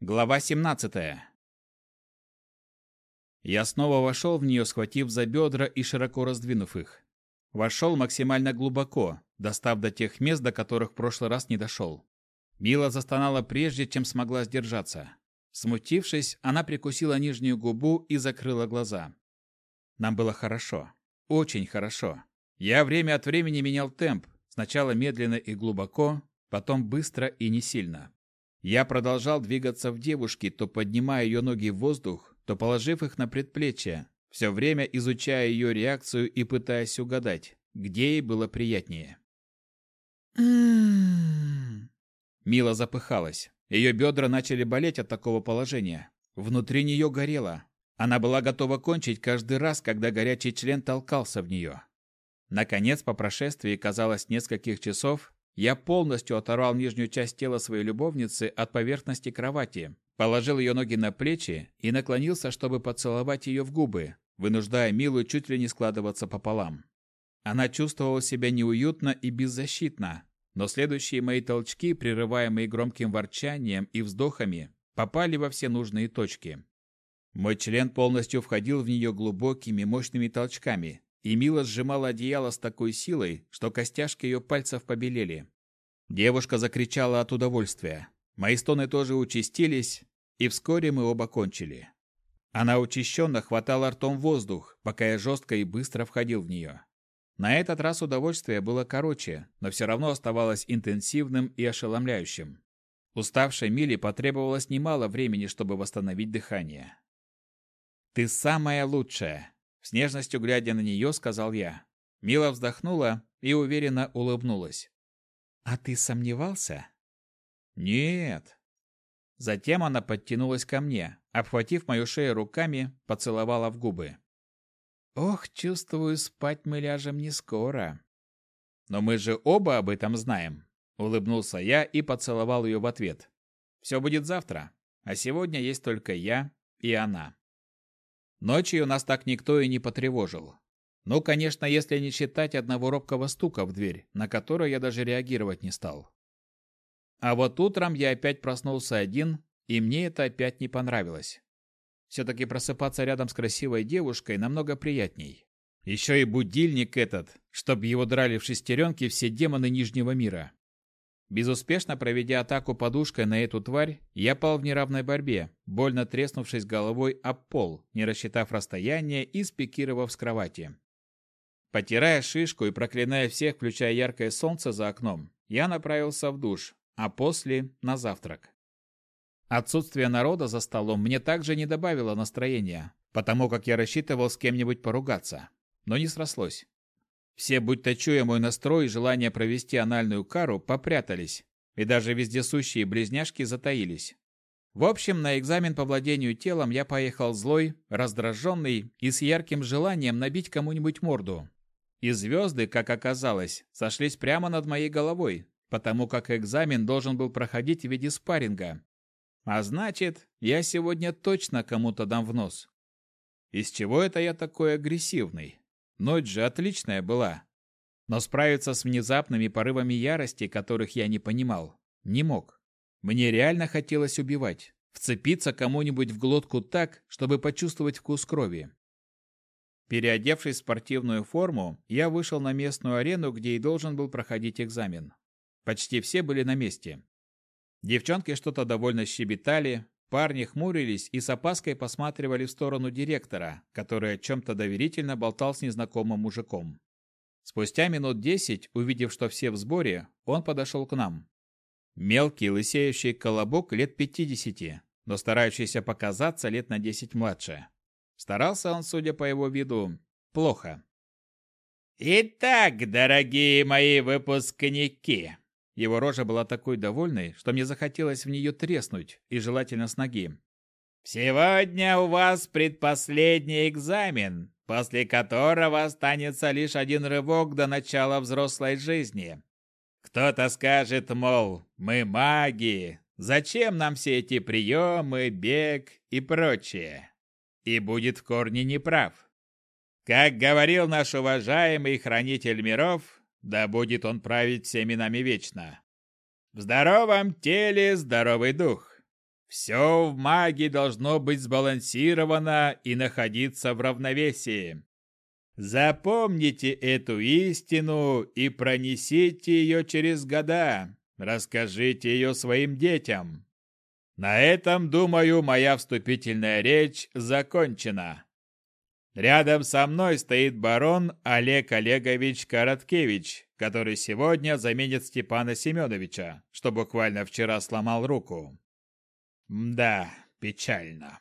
Глава 17. Я снова вошел в нее, схватив за бедра и широко раздвинув их. Вошел максимально глубоко, достав до тех мест, до которых в прошлый раз не дошел. Мила застонала прежде, чем смогла сдержаться. Смутившись, она прикусила нижнюю губу и закрыла глаза. Нам было хорошо. Очень хорошо. Я время от времени менял темп, сначала медленно и глубоко, потом быстро и не сильно. Я продолжал двигаться в девушке, то поднимая ее ноги в воздух, то положив их на предплечье, все время изучая ее реакцию и пытаясь угадать, где ей было приятнее. Мила запыхалась. Ее бедра начали болеть от такого положения. Внутри нее горело. Она была готова кончить каждый раз, когда горячий член толкался в нее. Наконец, по прошествии, казалось, нескольких часов, я полностью оторвал нижнюю часть тела своей любовницы от поверхности кровати, положил ее ноги на плечи и наклонился, чтобы поцеловать ее в губы, вынуждая Милу чуть ли не складываться пополам. Она чувствовала себя неуютно и беззащитно, но следующие мои толчки, прерываемые громким ворчанием и вздохами, попали во все нужные точки. Мой член полностью входил в нее глубокими, мощными толчками, и Мила сжимала одеяло с такой силой, что костяшки ее пальцев побелели. Девушка закричала от удовольствия. Мои стоны тоже участились, и вскоре мы оба кончили. Она учащенно хватала ртом воздух, пока я жестко и быстро входил в нее. На этот раз удовольствие было короче, но все равно оставалось интенсивным и ошеломляющим. Уставшей Миле потребовалось немало времени, чтобы восстановить дыхание. «Ты самая лучшая!» С нежностью глядя на нее, сказал я. Мила вздохнула и уверенно улыбнулась. «А ты сомневался?» «Нет». Затем она подтянулась ко мне, обхватив мою шею руками, поцеловала в губы. «Ох, чувствую, спать мы ляжем не скоро». «Но мы же оба об этом знаем», — улыбнулся я и поцеловал ее в ответ. «Все будет завтра, а сегодня есть только я и она». Ночью нас так никто и не потревожил. Ну, конечно, если не считать одного робкого стука в дверь, на который я даже реагировать не стал. А вот утром я опять проснулся один, и мне это опять не понравилось. Все-таки просыпаться рядом с красивой девушкой намного приятней. Еще и будильник этот, чтобы его драли в шестеренки все демоны Нижнего мира. Безуспешно проведя атаку подушкой на эту тварь, я пал в неравной борьбе, больно треснувшись головой об пол, не рассчитав расстояние и спикировав с кровати. Потирая шишку и проклиная всех, включая яркое солнце за окном, я направился в душ, а после – на завтрак. Отсутствие народа за столом мне также не добавило настроения, потому как я рассчитывал с кем-нибудь поругаться, но не срослось. Все, будто чуя мой настрой и желание провести анальную кару, попрятались, и даже вездесущие близняшки затаились. В общем, на экзамен по владению телом я поехал злой, раздраженный и с ярким желанием набить кому-нибудь морду. И звезды, как оказалось, сошлись прямо над моей головой, потому как экзамен должен был проходить в виде спарринга. А значит, я сегодня точно кому-то дам в нос. Из чего это я такой агрессивный? Ночь же отличная была. Но справиться с внезапными порывами ярости, которых я не понимал, не мог. Мне реально хотелось убивать, вцепиться кому-нибудь в глотку так, чтобы почувствовать вкус крови. Переодевшись в спортивную форму, я вышел на местную арену, где и должен был проходить экзамен. Почти все были на месте. Девчонки что-то довольно щебетали, Парни хмурились и с опаской посматривали в сторону директора, который о чем-то доверительно болтал с незнакомым мужиком. Спустя минут десять, увидев, что все в сборе, он подошел к нам. Мелкий, лысеющий колобок лет пятидесяти, но старающийся показаться лет на десять младше. Старался он, судя по его виду, плохо. «Итак, дорогие мои выпускники!» Его рожа была такой довольной, что мне захотелось в нее треснуть, и желательно с ноги. «Сегодня у вас предпоследний экзамен, после которого останется лишь один рывок до начала взрослой жизни. Кто-то скажет, мол, мы маги, зачем нам все эти приемы, бег и прочее? И будет в корне неправ. Как говорил наш уважаемый хранитель миров, да будет он править всеми нами вечно. В здоровом теле здоровый дух. Все в магии должно быть сбалансировано и находиться в равновесии. Запомните эту истину и пронесите ее через года. Расскажите ее своим детям. На этом, думаю, моя вступительная речь закончена. Рядом со мной стоит барон Олег Олегович Короткевич, который сегодня заменит Степана Семеновича, что буквально вчера сломал руку. Да, печально.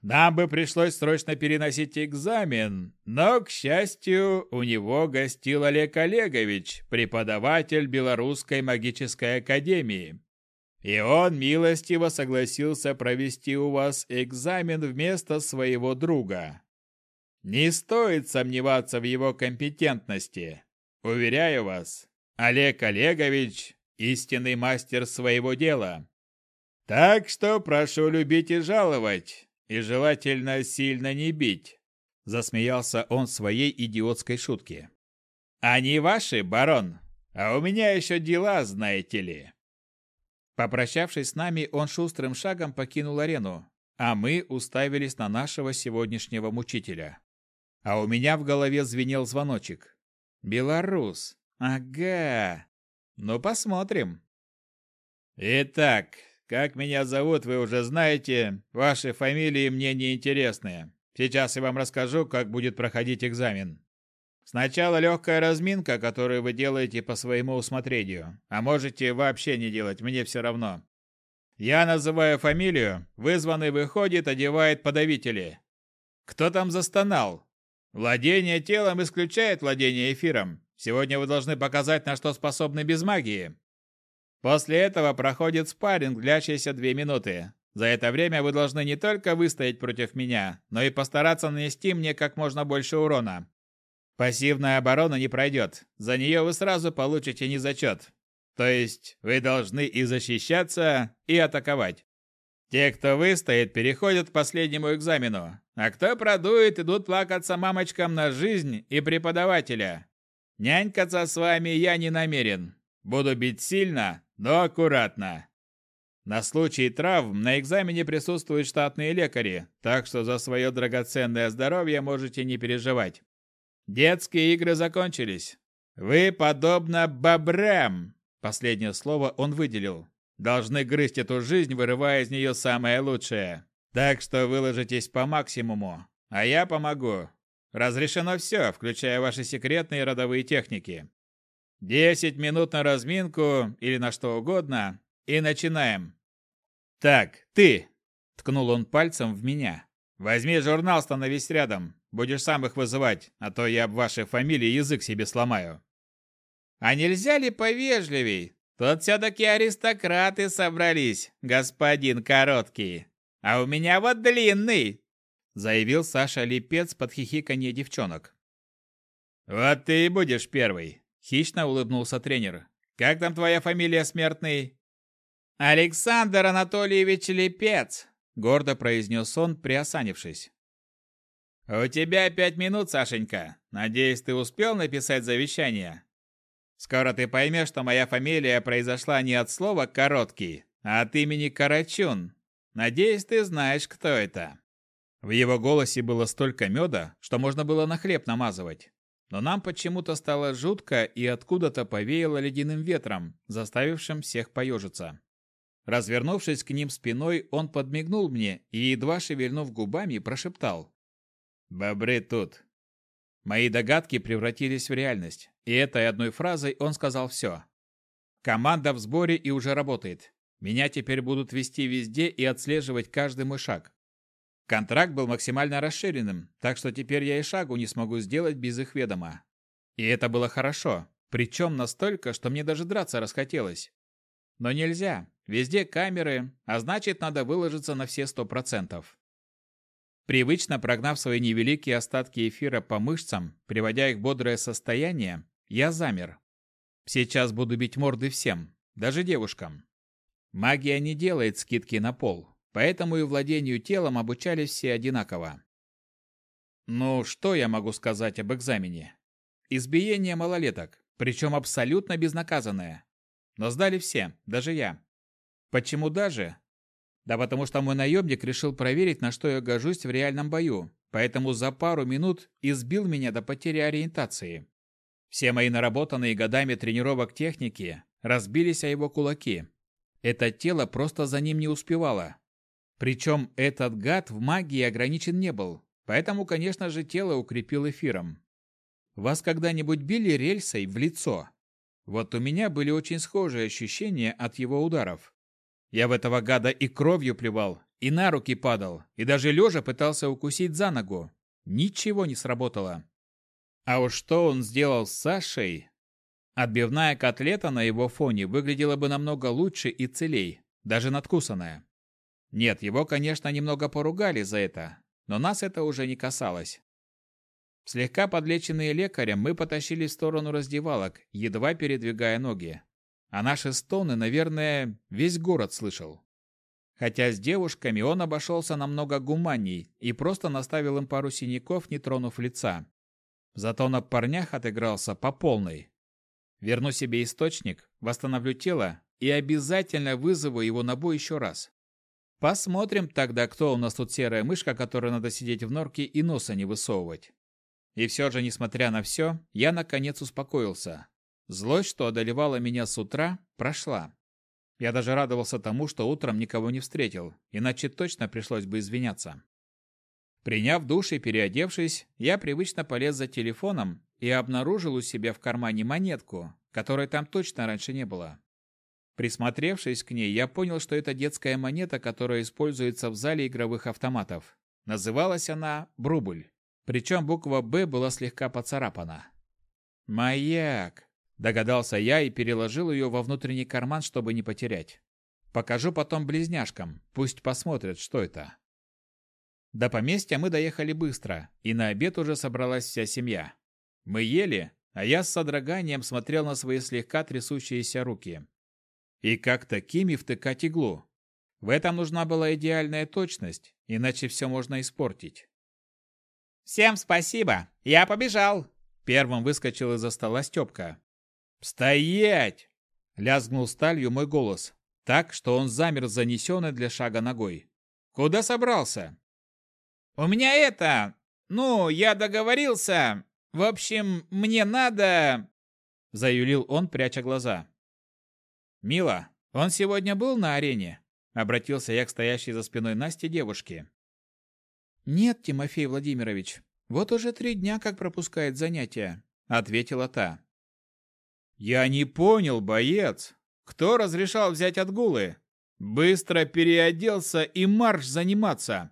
Нам бы пришлось срочно переносить экзамен, но, к счастью, у него гостил Олег Олегович, преподаватель Белорусской магической академии. И он милостиво согласился провести у вас экзамен вместо своего друга. Не стоит сомневаться в его компетентности. Уверяю вас, Олег Олегович – истинный мастер своего дела. Так что прошу любить и жаловать, и желательно сильно не бить. Засмеялся он своей идиотской шутке. Они ваши, барон, а у меня еще дела, знаете ли. Попрощавшись с нами, он шустрым шагом покинул арену, а мы уставились на нашего сегодняшнего мучителя. А у меня в голове звенел звоночек. Белорус. Ага. Ну, посмотрим. Итак, как меня зовут, вы уже знаете. Ваши фамилии мне не интересны. Сейчас я вам расскажу, как будет проходить экзамен. Сначала легкая разминка, которую вы делаете по своему усмотрению. А можете вообще не делать, мне все равно. Я называю фамилию, вызванный выходит, одевает подавители. Кто там застонал? Владение телом исключает владение эфиром. Сегодня вы должны показать, на что способны без магии. После этого проходит спарринг, длящийся две минуты. За это время вы должны не только выстоять против меня, но и постараться нанести мне как можно больше урона. Пассивная оборона не пройдет. За нее вы сразу получите незачет. То есть вы должны и защищаться, и атаковать. Те, кто выстоит, переходят к последнему экзамену, а кто продует, идут плакаться мамочкам на жизнь и преподавателя. Нянькаться с вами я не намерен. Буду бить сильно, но аккуратно. На случай травм на экзамене присутствуют штатные лекари, так что за свое драгоценное здоровье можете не переживать. Детские игры закончились. Вы, подобно бобрам, последнее слово он выделил, должны грызть эту жизнь, вырывая из нее самое лучшее. Так что выложитесь по максимуму, а я помогу. Разрешено все, включая ваши секретные родовые техники. Десять минут на разминку или на что угодно, и начинаем. Так, ты, ткнул он пальцем в меня. Возьми журнал, становись рядом. Будешь сам их вызывать, а то я об вашей фамилии язык себе сломаю. А нельзя ли повежливей? Тут все-таки аристократы собрались, господин Короткий. А у меня вот длинный, заявил Саша Липец под хихиканье девчонок. Вот ты и будешь первый, Хищно улыбнулся тренер. «Как там твоя фамилия, смертный?» «Александр Анатольевич Лепец», — гордо произнес он, приосанившись. «У тебя пять минут, Сашенька. Надеюсь, ты успел написать завещание? Скоро ты поймешь, что моя фамилия произошла не от слова «короткий», а от имени Карачун. Надеюсь, ты знаешь, кто это». В его голосе было столько меда, что можно было на хлеб намазывать но нам почему-то стало жутко и откуда-то повеяло ледяным ветром, заставившим всех поежиться. Развернувшись к ним спиной, он подмигнул мне и, едва шевельнув губами, прошептал. «Бобры тут». Мои догадки превратились в реальность, и этой одной фразой он сказал все. «Команда в сборе и уже работает. Меня теперь будут вести везде и отслеживать каждый мой шаг. Контракт был максимально расширенным, так что теперь я и шагу не смогу сделать без их ведома. И это было хорошо, причем настолько, что мне даже драться расхотелось. Но нельзя, везде камеры, а значит надо выложиться на все сто процентов. Привычно прогнав свои невеликие остатки эфира по мышцам, приводя их в бодрое состояние, я замер. Сейчас буду бить морды всем, даже девушкам. Магия не делает скидки на пол, Поэтому и владению телом обучались все одинаково. Ну, что я могу сказать об экзамене? Избиение малолеток, причем абсолютно безнаказанное. Но сдали все, даже я. Почему даже? Да потому что мой наемник решил проверить, на что я гожусь в реальном бою, поэтому за пару минут избил меня до потери ориентации. Все мои наработанные годами тренировок техники разбились о его кулаки. Это тело просто за ним не успевало. Причем этот гад в магии ограничен не был, поэтому, конечно же, тело укрепил эфиром. Вас когда-нибудь били рельсой в лицо? Вот у меня были очень схожие ощущения от его ударов. Я в этого гада и кровью плевал, и на руки падал, и даже лежа пытался укусить за ногу. Ничего не сработало. А уж что он сделал с Сашей? Отбивная котлета на его фоне выглядела бы намного лучше и целей, даже надкусанная. Нет, его, конечно, немного поругали за это, но нас это уже не касалось. Слегка подлеченные лекарем, мы потащили в сторону раздевалок, едва передвигая ноги. А наши стоны, наверное, весь город слышал. Хотя с девушками он обошелся намного гуманней и просто наставил им пару синяков, не тронув лица. Зато на парнях отыгрался по полной. Верну себе источник, восстановлю тело и обязательно вызову его на бой еще раз. Посмотрим тогда, кто у нас тут серая мышка, которой надо сидеть в норке и носа не высовывать. И все же, несмотря на все, я наконец успокоился. Злость, что одолевала меня с утра, прошла. Я даже радовался тому, что утром никого не встретил, иначе точно пришлось бы извиняться. Приняв душ и переодевшись, я привычно полез за телефоном и обнаружил у себя в кармане монетку, которой там точно раньше не было. Присмотревшись к ней, я понял, что это детская монета, которая используется в зале игровых автоматов. Называлась она «Брубль». Причем буква «Б» была слегка поцарапана. «Маяк!» – догадался я и переложил ее во внутренний карман, чтобы не потерять. Покажу потом близняшкам, пусть посмотрят, что это. До поместья мы доехали быстро, и на обед уже собралась вся семья. Мы ели, а я с содроганием смотрел на свои слегка трясущиеся руки. И как такими втыкать иглу? В этом нужна была идеальная точность, иначе все можно испортить. «Всем спасибо! Я побежал!» Первым выскочил из-за стола Степка. «Стоять!» — лязгнул сталью мой голос, так, что он замер занесенный для шага ногой. «Куда собрался?» «У меня это... Ну, я договорился. В общем, мне надо...» Заюлил он, пряча глаза. «Мила, он сегодня был на арене?» Обратился я к стоящей за спиной Насти девушке. «Нет, Тимофей Владимирович, вот уже три дня как пропускает занятия», — ответила та. «Я не понял, боец. Кто разрешал взять отгулы? Быстро переоделся и марш заниматься.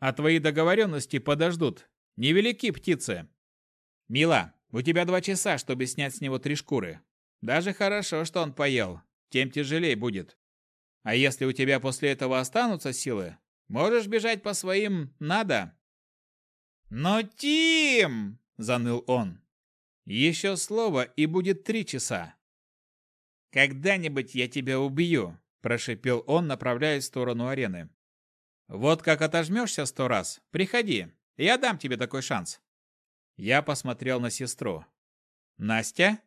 А твои договоренности подождут. Невелики птицы. Мила, у тебя два часа, чтобы снять с него три шкуры. Даже хорошо, что он поел. Тем тяжелее будет. А если у тебя после этого останутся силы, Можешь бежать по своим «надо». «Но, Тим!» – заныл он. «Еще слово, и будет три часа». «Когда-нибудь я тебя убью», – прошипел он, направляясь в сторону арены. «Вот как отожмешься сто раз, приходи, я дам тебе такой шанс». Я посмотрел на сестру. «Настя?»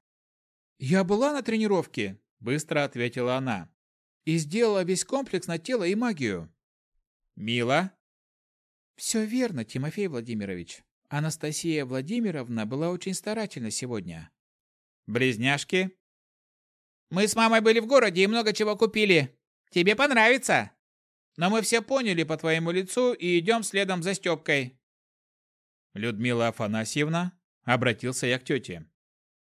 «Я была на тренировке», – быстро ответила она. «И сделала весь комплекс на тело и магию». Мила? Все верно, Тимофей Владимирович. Анастасия Владимировна была очень старательна сегодня. Близняшки? Мы с мамой были в городе и много чего купили. Тебе понравится. Но мы все поняли по твоему лицу и идем следом за Степкой. Людмила Афанасьевна, обратился я к тете.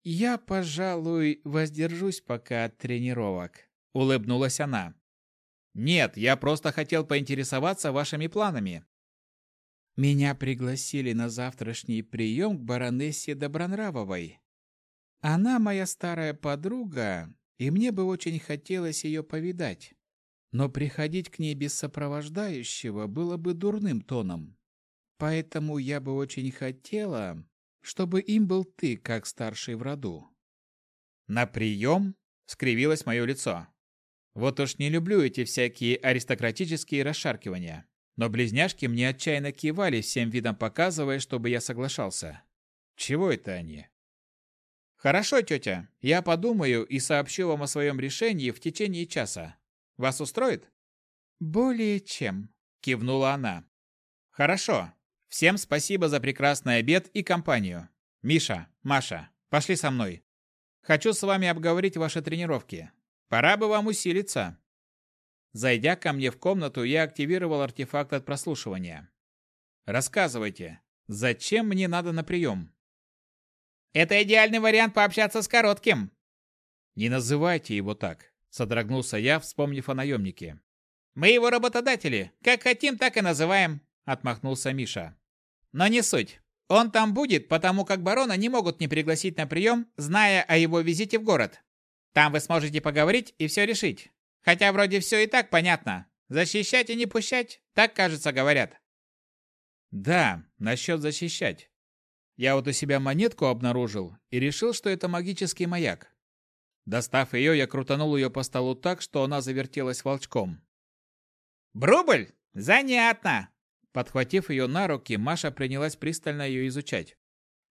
Я, пожалуй, воздержусь пока от тренировок, улыбнулась она. Нет, я просто хотел поинтересоваться вашими планами. Меня пригласили на завтрашний прием к баронессе Добронравовой. Она моя старая подруга, и мне бы очень хотелось ее повидать. Но приходить к ней без сопровождающего было бы дурным тоном. Поэтому я бы очень хотела, чтобы им был ты, как старший в роду. На прием скривилось мое лицо. Вот уж не люблю эти всякие аристократические расшаркивания. Но близняшки мне отчаянно кивали, всем видом показывая, чтобы я соглашался. Чего это они? Хорошо, тетя. Я подумаю и сообщу вам о своем решении в течение часа. Вас устроит? Более чем, кивнула она. Хорошо. Всем спасибо за прекрасный обед и компанию. Миша, Маша, пошли со мной. Хочу с вами обговорить ваши тренировки. Пора бы вам усилиться. Зайдя ко мне в комнату, я активировал артефакт от прослушивания. Рассказывайте, зачем мне надо на прием? Это идеальный вариант пообщаться с коротким. Не называйте его так, содрогнулся я, вспомнив о наемнике. Мы его работодатели, как хотим, так и называем, отмахнулся Миша. Но не суть. Он там будет, потому как барона не могут не пригласить на прием, зная о его визите в город. Там вы сможете поговорить и все решить. Хотя вроде все и так понятно. Защищать и не пущать, так, кажется, говорят. Да, насчет защищать. Я вот у себя монетку обнаружил и решил, что это магический маяк. Достав ее, я крутанул ее по столу так, что она завертелась волчком. «Брубль? Занятно!» Подхватив ее на руки, Маша принялась пристально ее изучать.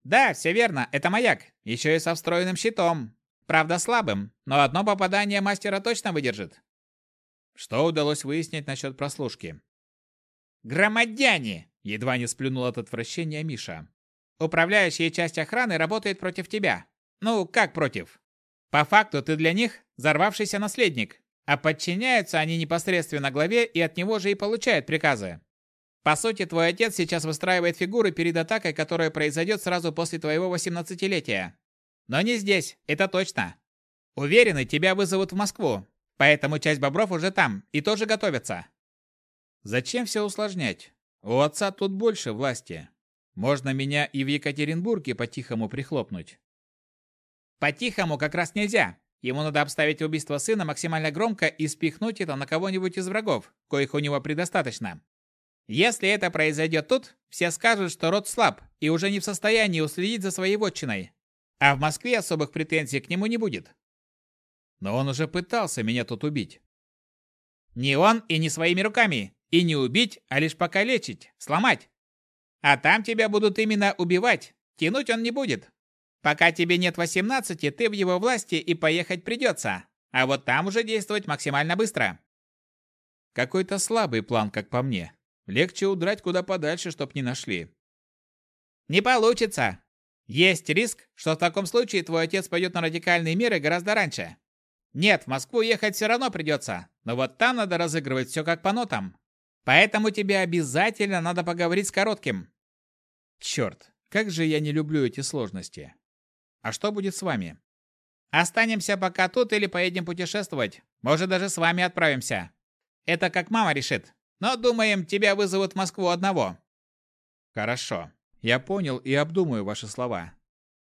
«Да, все верно, это маяк. Еще и со встроенным щитом. Правда, слабым, но одно попадание мастера точно выдержит. Что удалось выяснить насчет прослушки? «Громадяне!» — едва не сплюнул от отвращения Миша. «Управляющая часть охраны работает против тебя. Ну, как против? По факту ты для них взорвавшийся наследник, а подчиняются они непосредственно главе и от него же и получают приказы. По сути, твой отец сейчас выстраивает фигуры перед атакой, которая произойдет сразу после твоего 18-летия. Но не здесь, это точно. Уверены, тебя вызовут в Москву, Поэтому часть бобров уже там и тоже готовятся. Зачем все усложнять? У отца тут больше власти. Можно меня и в Екатеринбурге по-тихому прихлопнуть. По-тихому как раз нельзя. Ему надо обставить убийство сына максимально громко и спихнуть это на кого-нибудь из врагов, коих у него предостаточно. Если это произойдет тут, все скажут, что род слаб и уже не в состоянии уследить за своей вотчиной. А в Москве особых претензий к нему не будет. Но он уже пытался меня тут убить. Не он и не своими руками. И не убить, а лишь покалечить, сломать. А там тебя будут именно убивать. Тянуть он не будет. Пока тебе нет 18, ты в его власти и поехать придется. А вот там уже действовать максимально быстро. Какой-то слабый план, как по мне. Легче удрать куда подальше, чтоб не нашли. Не получится. Есть риск, что в таком случае твой отец пойдет на радикальные меры гораздо раньше. Нет, в Москву ехать все равно придется, но вот там надо разыгрывать все как по нотам. Поэтому тебе обязательно надо поговорить с Коротким. Черт, как же я не люблю эти сложности. А что будет с вами? Останемся пока тут или поедем путешествовать. Может, даже с вами отправимся. Это как мама решит. Но, думаем, тебя вызовут в Москву одного. Хорошо. Я понял и обдумаю ваши слова.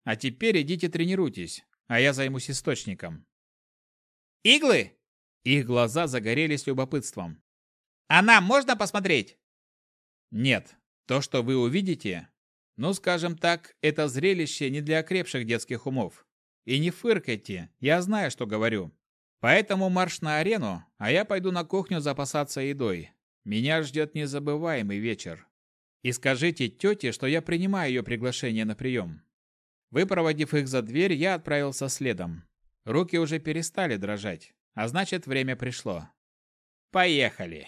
А теперь идите тренируйтесь, а я займусь источником. Иглы? Их глаза загорелись любопытством. А нам можно посмотреть? Нет. То, что вы увидите, ну, скажем так, это зрелище не для окрепших детских умов. И не фыркайте, я знаю, что говорю. Поэтому марш на арену, а я пойду на кухню запасаться едой. Меня ждет незабываемый вечер. И скажите тете, что я принимаю ее приглашение на прием. Выпроводив их за дверь, я отправился следом. Руки уже перестали дрожать, а значит, время пришло. Поехали.